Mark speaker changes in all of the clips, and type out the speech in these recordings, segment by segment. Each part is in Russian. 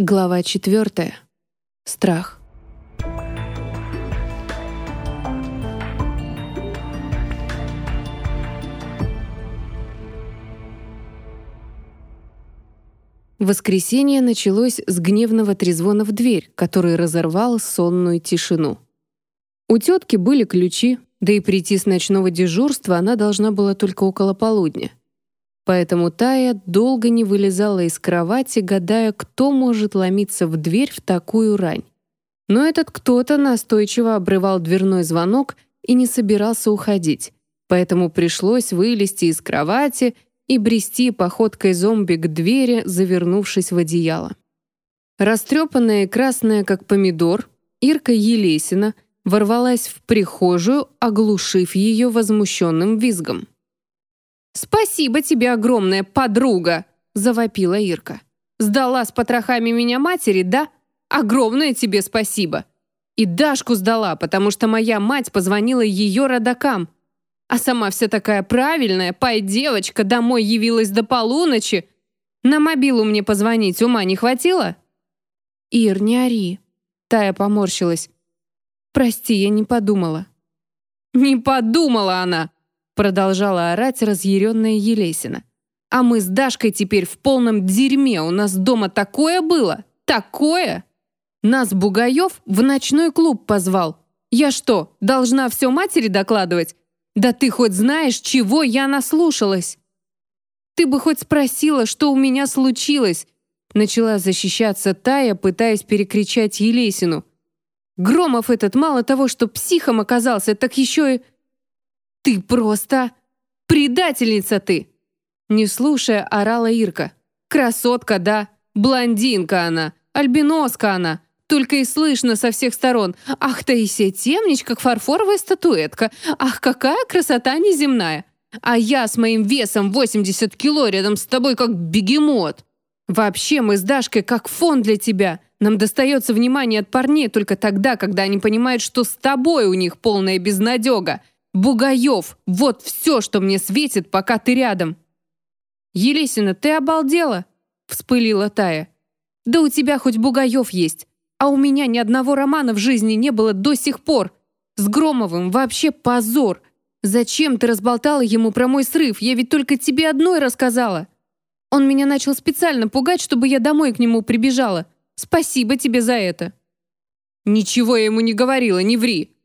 Speaker 1: Глава четвертая. Страх. Воскресенье началось с гневного трезвона в дверь, который разорвал сонную тишину. У тетки были ключи, да и прийти с ночного дежурства она должна была только около полудня. Поэтому Тая долго не вылезала из кровати, гадая, кто может ломиться в дверь в такую рань. Но этот кто-то настойчиво обрывал дверной звонок и не собирался уходить, поэтому пришлось вылезти из кровати и брести походкой зомби к двери, завернувшись в одеяло. Растрепанная и красная, как помидор, Ирка Елесина ворвалась в прихожую, оглушив ее возмущенным визгом. «Спасибо тебе огромное, подруга!» — завопила Ирка. «Сдала с потрохами меня матери, да? Огромное тебе спасибо!» И Дашку сдала, потому что моя мать позвонила ее родакам. А сама вся такая правильная, пай девочка, домой явилась до полуночи. На мобилу мне позвонить ума не хватило? «Ир, не ори!» Тая поморщилась. «Прости, я не подумала». «Не подумала она!» Продолжала орать разъяренная Елесина. «А мы с Дашкой теперь в полном дерьме. У нас дома такое было! Такое!» Нас Бугаев в ночной клуб позвал. Я что, должна все матери докладывать? Да ты хоть знаешь, чего я наслушалась? Ты бы хоть спросила, что у меня случилось. Начала защищаться Тая, пытаясь перекричать Елесину. Громов этот мало того, что психом оказался, так еще и... «Ты просто... предательница ты!» Не слушая, орала Ирка. «Красотка, да? Блондинка она, альбиноска она!» Только и слышно со всех сторон. «Ах, Таисия темнич, как фарфоровая статуэтка! Ах, какая красота неземная! А я с моим весом 80 кило рядом с тобой, как бегемот! Вообще, мы с Дашкой как фон для тебя!» Нам достается внимание от парней только тогда, когда они понимают, что с тобой у них полная безнадега. Бугаев, вот все, что мне светит, пока ты рядом. Елесина, ты обалдела? Вспылила Тая. Да у тебя хоть Бугаев есть, а у меня ни одного романа в жизни не было до сих пор. С Громовым вообще позор. Зачем ты разболтала ему про мой срыв? Я ведь только тебе одной рассказала. Он меня начал специально пугать, чтобы я домой к нему прибежала. Спасибо тебе за это. Ничего я ему не говорила, не ври.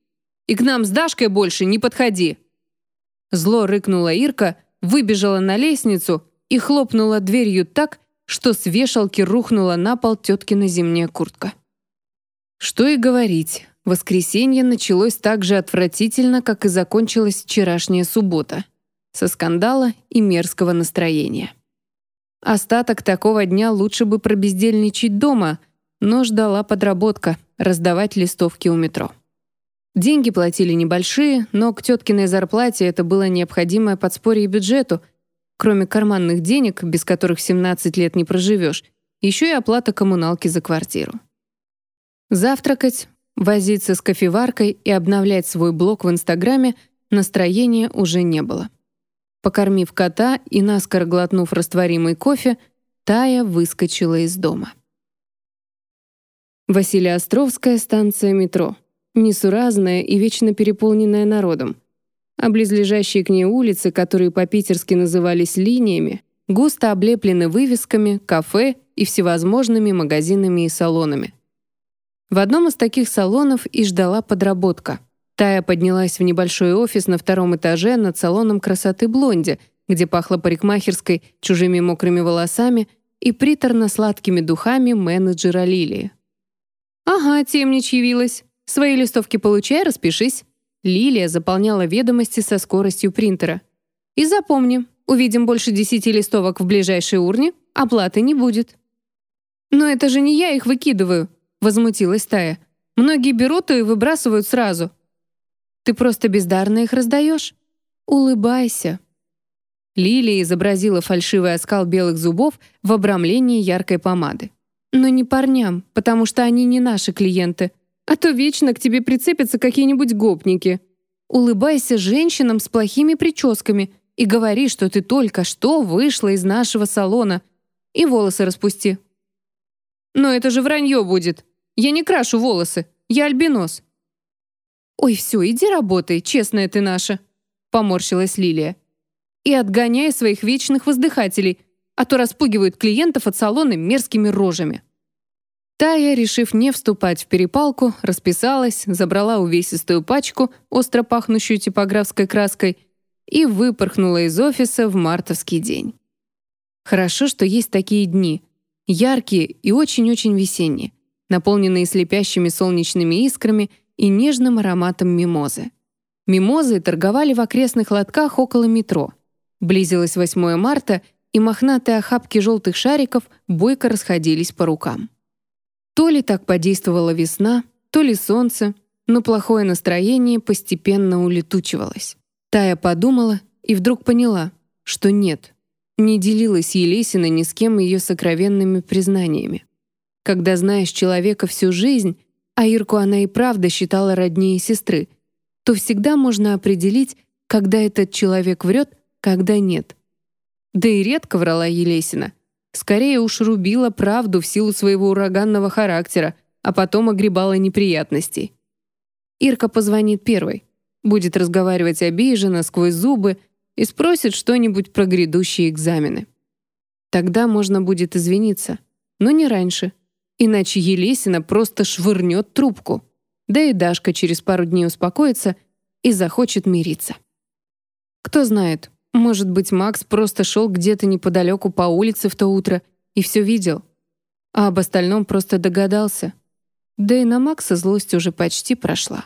Speaker 1: И к нам с Дашкой больше не подходи!» Зло рыкнула Ирка, выбежала на лестницу и хлопнула дверью так, что с вешалки рухнула на пол теткина зимняя куртка. Что и говорить, воскресенье началось так же отвратительно, как и закончилась вчерашняя суббота, со скандала и мерзкого настроения. Остаток такого дня лучше бы пробездельничать дома, но ждала подработка — раздавать листовки у метро. Деньги платили небольшие, но к теткиной зарплате это было необходимое подспорье бюджету, кроме карманных денег, без которых 17 лет не проживешь, еще и оплата коммуналки за квартиру. Завтракать, возиться с кофеваркой и обновлять свой блог в Инстаграме настроения уже не было. Покормив кота и наскоро глотнув растворимый кофе, Тая выскочила из дома. Василиостровская станция метро несуразная и вечно переполненная народом. А близлежащие к ней улицы, которые по-питерски назывались линиями, густо облеплены вывесками, кафе и всевозможными магазинами и салонами. В одном из таких салонов и ждала подработка. Тая поднялась в небольшой офис на втором этаже над салоном красоты Блонди, где пахло парикмахерской, чужими мокрыми волосами и приторно-сладкими духами менеджера Лилии. «Ага, темнич явилась», Свои листовки получай, распишись». Лилия заполняла ведомости со скоростью принтера. «И запомни, увидим больше десяти листовок в ближайшей урне, оплаты не будет». «Но это же не я их выкидываю», — возмутилась Тая. «Многие берут и выбрасывают сразу». «Ты просто бездарно их раздаешь? Улыбайся». Лилия изобразила фальшивый оскал белых зубов в обрамлении яркой помады. «Но не парням, потому что они не наши клиенты», а то вечно к тебе прицепятся какие-нибудь гопники. Улыбайся женщинам с плохими прическами и говори, что ты только что вышла из нашего салона. И волосы распусти». «Но это же вранье будет. Я не крашу волосы. Я альбинос». «Ой, все, иди работай, честная ты наша», — поморщилась Лилия. «И отгоняй своих вечных воздыхателей, а то распугивают клиентов от салона мерзкими рожами». Тая, решив не вступать в перепалку, расписалась, забрала увесистую пачку, остро пахнущую типографской краской, и выпорхнула из офиса в мартовский день. Хорошо, что есть такие дни, яркие и очень-очень весенние, наполненные слепящими солнечными искрами и нежным ароматом мимозы. Мимозы торговали в окрестных лотках около метро. Близилось 8 марта, и мохнатые охапки желтых шариков бойко расходились по рукам. То ли так подействовала весна, то ли солнце, но плохое настроение постепенно улетучивалось. Тая подумала и вдруг поняла, что нет, не делилась Елесина ни с кем ее сокровенными признаниями. Когда знаешь человека всю жизнь, а Ирку она и правда считала роднее сестры, то всегда можно определить, когда этот человек врет, когда нет. Да и редко врала Елесина. Скорее уж рубила правду в силу своего ураганного характера, а потом огребала неприятностей. Ирка позвонит первой, будет разговаривать обиженно, сквозь зубы, и спросит что-нибудь про грядущие экзамены. Тогда можно будет извиниться, но не раньше, иначе Елесина просто швырнет трубку. Да и Дашка через пару дней успокоится и захочет мириться. Кто знает, может быть, Макс просто шел где-то неподалеку по улице в то утро и все видел, а об остальном просто догадался. Да и на Макса злость уже почти прошла.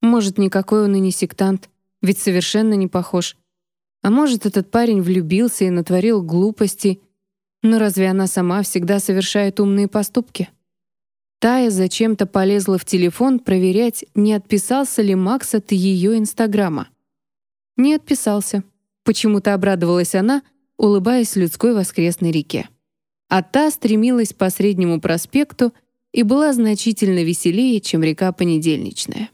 Speaker 1: Может, никакой он и не сектант, ведь совершенно не похож. А может, этот парень влюбился и натворил глупостей, но разве она сама всегда совершает умные поступки? Тая зачем-то полезла в телефон проверять, не отписался ли Макс от ее Инстаграма. Не отписался. Почему-то обрадовалась она, улыбаясь людской воскресной реке. А та стремилась по Среднему проспекту и была значительно веселее, чем река Понедельничная.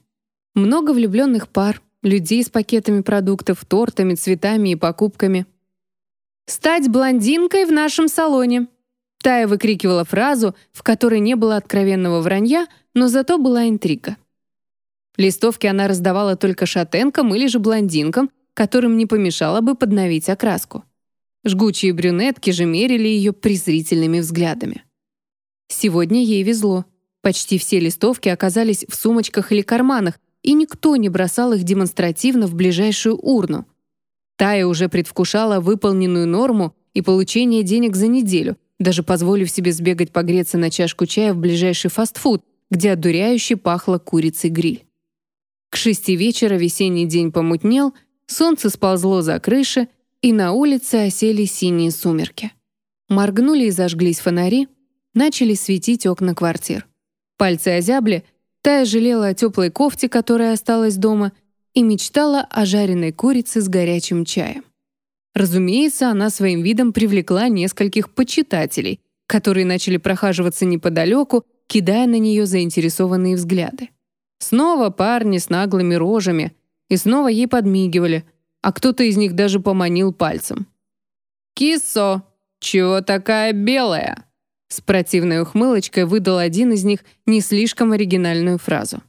Speaker 1: Много влюбленных пар, людей с пакетами продуктов, тортами, цветами и покупками. «Стать блондинкой в нашем салоне!» Тая выкрикивала фразу, в которой не было откровенного вранья, но зато была интрига. Листовки она раздавала только шатенкам или же блондинкам, которым не помешало бы подновить окраску. Жгучие брюнетки же мерили ее презрительными взглядами. Сегодня ей везло. Почти все листовки оказались в сумочках или карманах, и никто не бросал их демонстративно в ближайшую урну. Тая уже предвкушала выполненную норму и получение денег за неделю, даже позволив себе сбегать погреться на чашку чая в ближайший фастфуд, где одуряюще пахло курицей гриль. К шести вечера весенний день помутнел, Солнце сползло за крыши, и на улице осели синие сумерки. Моргнули и зажглись фонари, начали светить окна квартир. Пальцы озябли, Тая жалела о теплой кофте, которая осталась дома, и мечтала о жареной курице с горячим чаем. Разумеется, она своим видом привлекла нескольких почитателей, которые начали прохаживаться неподалеку, кидая на нее заинтересованные взгляды. Снова парни с наглыми рожами — и снова ей подмигивали, а кто-то из них даже поманил пальцем. «Кисо, чего такая белая?» С противной ухмылочкой выдал один из них не слишком оригинальную фразу.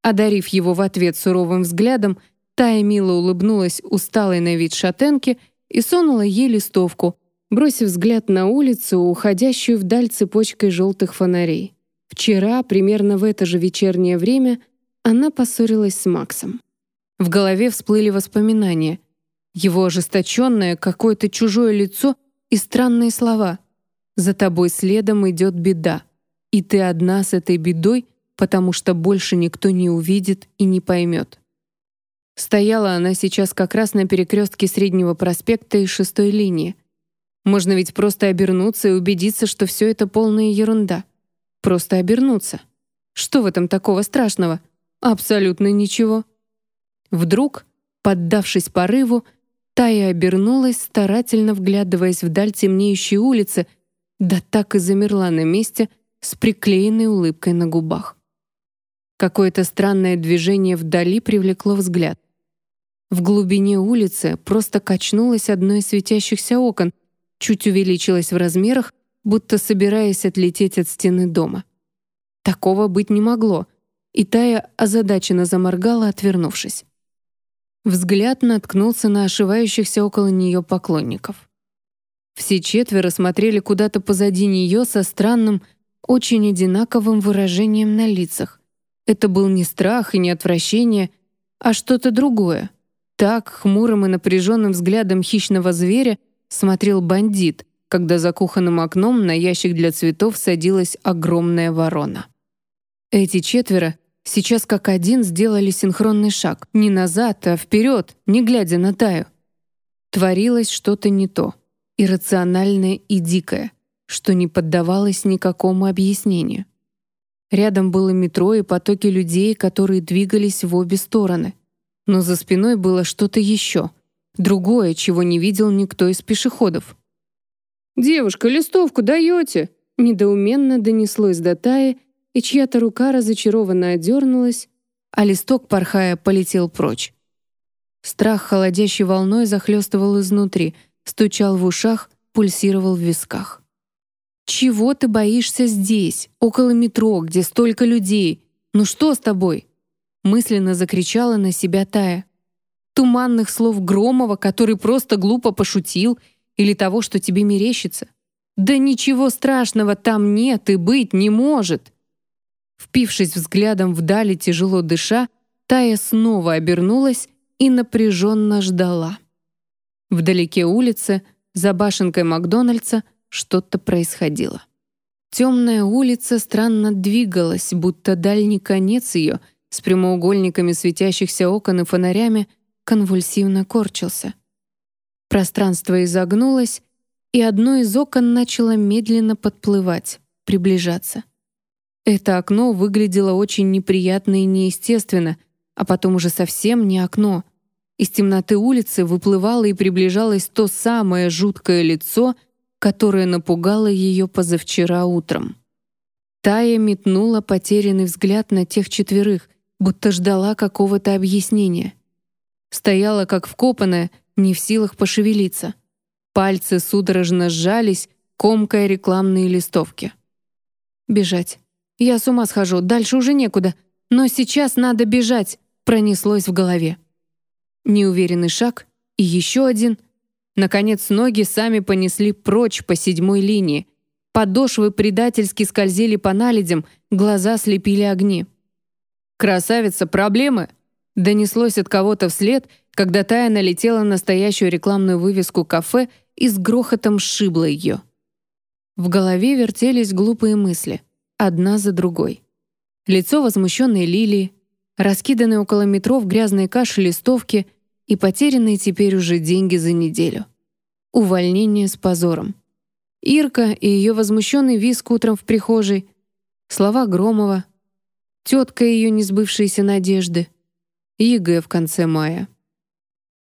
Speaker 1: Одарив его в ответ суровым взглядом, Тая мило улыбнулась усталой на вид шатенке и сунула ей листовку, бросив взгляд на улицу, уходящую вдаль цепочкой желтых фонарей. Вчера, примерно в это же вечернее время, она поссорилась с Максом. В голове всплыли воспоминания. Его ожесточенное, какое-то чужое лицо и странные слова. «За тобой следом идет беда, и ты одна с этой бедой, потому что больше никто не увидит и не поймет». Стояла она сейчас как раз на перекрестке Среднего проспекта и шестой линии. Можно ведь просто обернуться и убедиться, что все это полная ерунда. Просто обернуться. Что в этом такого страшного? Абсолютно ничего. Вдруг, поддавшись порыву, Тая обернулась, старательно вглядываясь вдаль темнеющей улицы, да так и замерла на месте с приклеенной улыбкой на губах. Какое-то странное движение вдали привлекло взгляд. В глубине улицы просто качнулось одно из светящихся окон, чуть увеличилось в размерах, будто собираясь отлететь от стены дома. Такого быть не могло, и Тая озадаченно заморгала, отвернувшись. Взгляд наткнулся на ошивающихся около нее поклонников. Все четверо смотрели куда-то позади нее со странным, очень одинаковым выражением на лицах. Это был не страх и не отвращение, а что-то другое. Так, хмурым и напряженным взглядом хищного зверя смотрел бандит, когда за кухонным окном на ящик для цветов садилась огромная ворона. Эти четверо сейчас как один сделали синхронный шаг. Не назад, а вперед, не глядя на Таю. Творилось что-то не то, иррациональное и дикое, что не поддавалось никакому объяснению. Рядом было метро и потоки людей, которые двигались в обе стороны. Но за спиной было что-то еще, другое, чего не видел никто из пешеходов. «Девушка, листовку даете?» Недоуменно донеслось до Таи, и чья-то рука разочарованно одернулась, а листок, порхая, полетел прочь. Страх холодящей волной захлестывал изнутри, стучал в ушах, пульсировал в висках. «Чего ты боишься здесь, около метро, где столько людей? Ну что с тобой?» Мысленно закричала на себя Тая. Туманных слов Громова, который просто глупо пошутил, или того, что тебе мерещится? Да ничего страшного там нет и быть не может. Впившись взглядом вдали, тяжело дыша, Тая снова обернулась и напряженно ждала. Вдалеке улицы, за башенкой Макдональдса, что-то происходило. Темная улица странно двигалась, будто дальний конец ее, с прямоугольниками светящихся окон и фонарями, конвульсивно корчился. Пространство изогнулось, и одно из окон начало медленно подплывать, приближаться. Это окно выглядело очень неприятно и неестественно, а потом уже совсем не окно. Из темноты улицы выплывало и приближалось то самое жуткое лицо, которое напугало ее позавчера утром. Тая метнула потерянный взгляд на тех четверых, будто ждала какого-то объяснения. Стояла как вкопанная, не в силах пошевелиться. Пальцы судорожно сжались, комкая рекламные листовки. Бежать. Я с ума схожу, дальше уже некуда. Но сейчас надо бежать, пронеслось в голове. Неуверенный шаг и еще один. Наконец ноги сами понесли прочь по седьмой линии. Подошвы предательски скользили по наледям, глаза слепили огни. «Красавица, проблемы?» Донеслось от кого-то вслед, когда Тая налетела на настоящую рекламную вывеску кафе и с грохотом сшибла ее. В голове вертелись глупые мысли одна за другой. Лицо возмущенной Лилии, раскиданные около метро в грязной каше листовки и потерянные теперь уже деньги за неделю. Увольнение с позором. Ирка и ее возмущенный виск утром в прихожей, слова Громова, тетка ее несбывшиеся надежды, ЕГЭ в конце мая.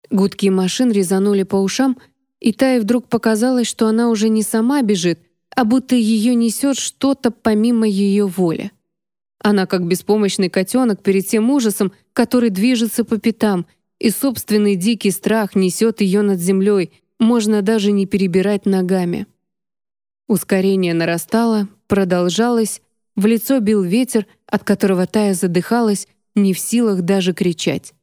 Speaker 1: Гудки машин резанули по ушам, и Тае вдруг показалось, что она уже не сама бежит, а будто ее несет что-то помимо ее воли. Она как беспомощный котенок перед тем ужасом, который движется по пятам, и собственный дикий страх несет ее над землей, можно даже не перебирать ногами. Ускорение нарастало, продолжалось, в лицо бил ветер, от которого Тая задыхалась, не в силах даже кричать.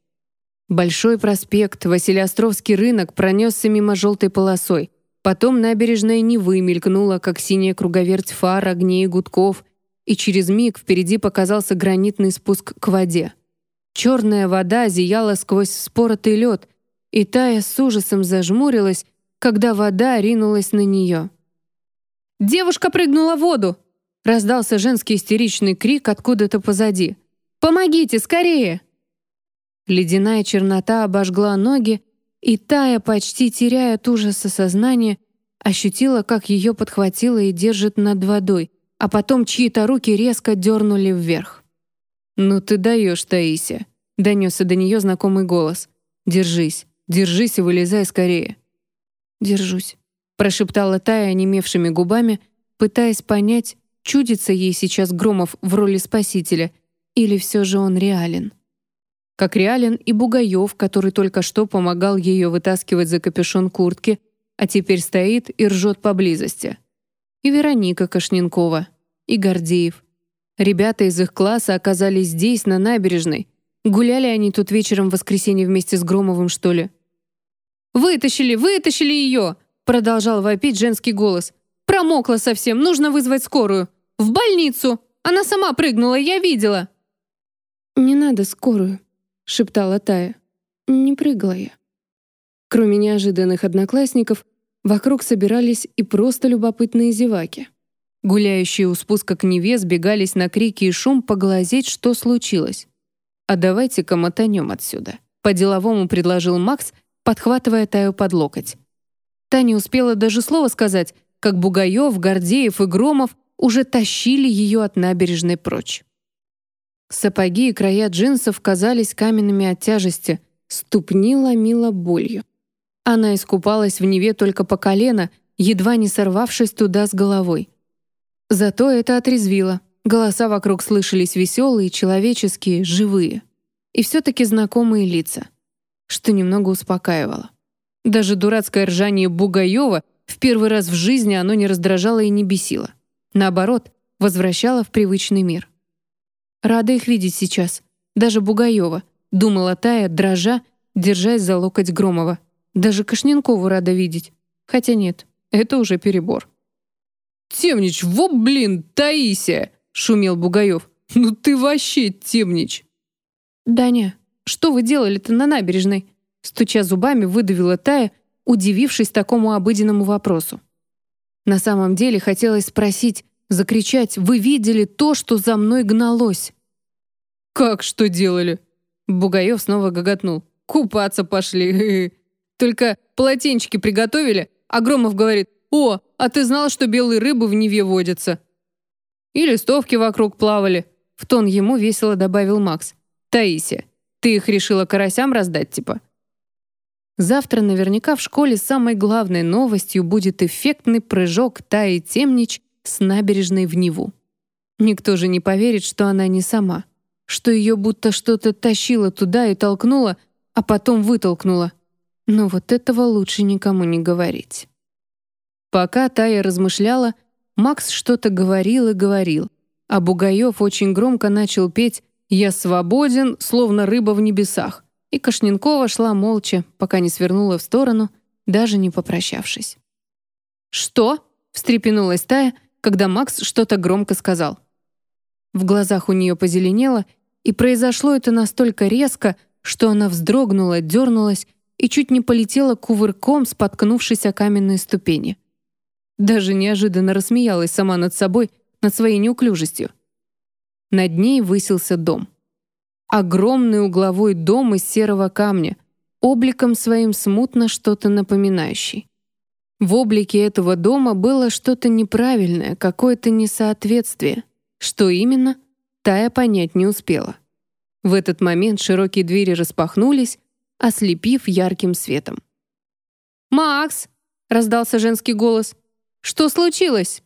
Speaker 1: Большой проспект, Василиостровский рынок пронесся мимо желтой полосой — Потом набережная Невы мелькнула, как синяя круговерть фар, огней и гудков, и через миг впереди показался гранитный спуск к воде. Черная вода зияла сквозь споротый лед, и Тая с ужасом зажмурилась, когда вода ринулась на нее. «Девушка прыгнула в воду!» Раздался женский истеричный крик откуда-то позади. «Помогите, скорее!» Ледяная чернота обожгла ноги, и Тая, почти теряя от ужаса сознание, ощутила, как ее подхватило и держит над водой, а потом чьи-то руки резко дернули вверх. «Ну ты даешь, Таися!» — донесся до нее знакомый голос. «Держись, держись и вылезай скорее». «Держусь», — прошептала Тая онемевшими губами, пытаясь понять, чудится ей сейчас Громов в роли спасителя или все же он реален как реален и Бугаев, который только что помогал ее вытаскивать за капюшон куртки, а теперь стоит и ржет поблизости. и Вероника Кашненкова, и Гордеев. Ребята из их класса оказались здесь, на набережной. Гуляли они тут вечером в воскресенье вместе с Громовым, что ли. «Вытащили, вытащили ее!» продолжал вопить женский голос. «Промокла совсем, нужно вызвать скорую. В больницу! Она сама прыгнула, я видела!» «Не надо скорую», — шептала Тая. «Не прыгала я». Кроме неожиданных одноклассников, вокруг собирались и просто любопытные зеваки. Гуляющие у спуска к Неве сбегались на крики и шум поглазеть, что случилось. «А давайте-ка мотанем отсюда», — по-деловому предложил Макс, подхватывая Таю под локоть. Та не успела даже слова сказать, как Бугаев, Гордеев и Громов уже тащили ее от набережной прочь. Сапоги и края джинсов казались каменными от тяжести, ступни ломила болью. Она искупалась в Неве только по колено, едва не сорвавшись туда с головой. Зато это отрезвило. Голоса вокруг слышались веселые, человеческие, живые. И все-таки знакомые лица, что немного успокаивало. Даже дурацкое ржание Бугаева в первый раз в жизни оно не раздражало и не бесило. Наоборот, возвращало в привычный мир. Рада их видеть сейчас. Даже Бугаева, думала Тая, дрожа, держась за локоть Громова. Даже Кашненкову рада видеть. Хотя нет, это уже перебор.
Speaker 2: «Темнич, во, блин, Таисия!» — шумел Бугаев. «Ну ты вообще темнич!»
Speaker 1: «Даня, что вы делали-то на набережной?» Стуча зубами, выдавила Тая, удивившись такому обыденному вопросу. На самом деле хотелось спросить, закричать «Вы видели то, что за мной гналось?»
Speaker 2: «Как что делали?»
Speaker 1: Бугаев снова гоготнул.
Speaker 2: «Купаться пошли. Только полотенчики приготовили, а говорит, «О, а ты знал, что белые рыбы в Неве водятся?»
Speaker 1: «И листовки вокруг плавали», — в тон ему весело добавил Макс. «Таисия, ты их решила карасям раздать, типа?» Завтра наверняка в школе самой главной новостью будет эффектный прыжок Таи Темнич с набережной в Неву. Никто же не поверит, что она не сама, что ее будто что-то тащило туда и толкнуло, а потом вытолкнуло. Но вот этого лучше никому не говорить. Пока Тая размышляла, Макс что-то говорил и говорил, а Бугаев очень громко начал петь «Я свободен, словно рыба в небесах», и Кашненкова шла молча, пока не свернула в сторону, даже не попрощавшись. «Что?» — встрепенулась Тая, когда Макс что-то громко сказал. В глазах у нее позеленело, и произошло это настолько резко, что она вздрогнула, дернулась и чуть не полетела кувырком, споткнувшись о каменные ступени. Даже неожиданно рассмеялась сама над собой, над своей неуклюжестью. Над ней высился дом. Огромный угловой дом из серого камня, обликом своим смутно что-то напоминающий. В облике этого дома было что-то неправильное, какое-то несоответствие. Что именно, Тая понять не успела. В этот момент широкие двери распахнулись, ослепив ярким светом. «Макс!» — раздался женский голос. «Что случилось?»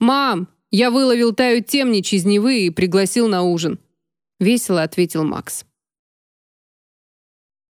Speaker 2: «Мам, я выловил Таю темнич из Невы и пригласил на ужин», — весело ответил Макс.